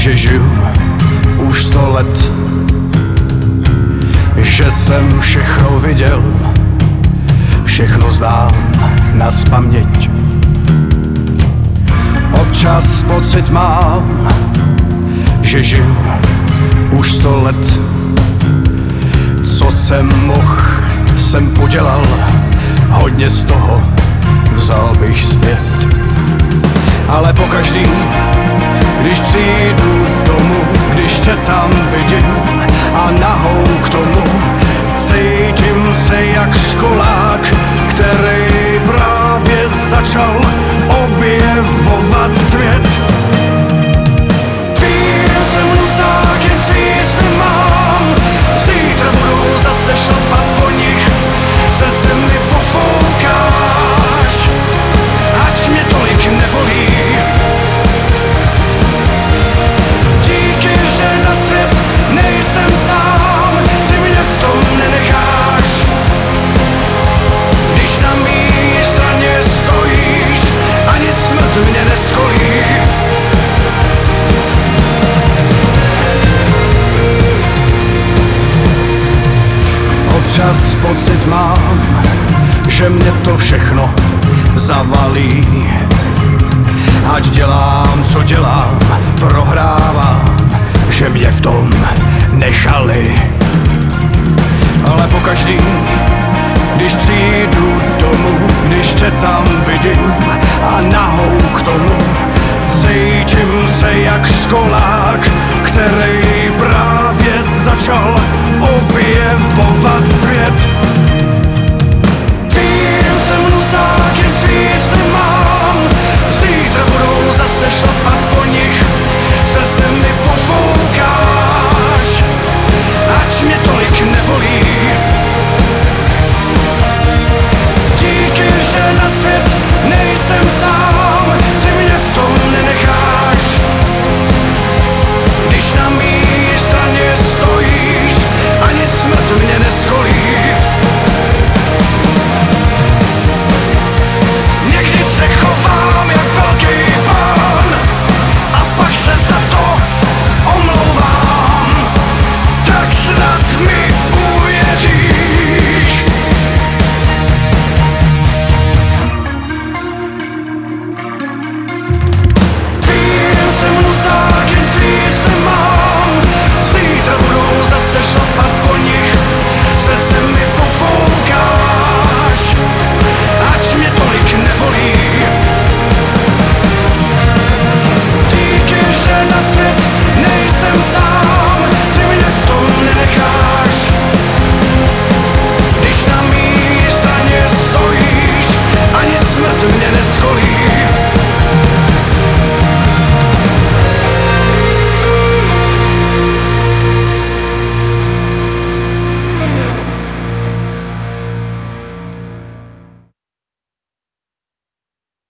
že žiju už sto let, že jsem všechno viděl, všechno znám na paměť. Občas pocit mám, že žiju už sto let, co jsem mohl, jsem podělal, hodně z toho vzal bych zpět. Ale po každý, když přijdu domů, když tě tam vidím a nahou k tomu, cítím se jak školák, Občas pocit mám, že mě to všechno zavalí. Ať dělám, co dělám, prohrávám, že mě v tom nechali. Ale po každý, když přijdu domů,